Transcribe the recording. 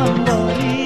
Mandarin.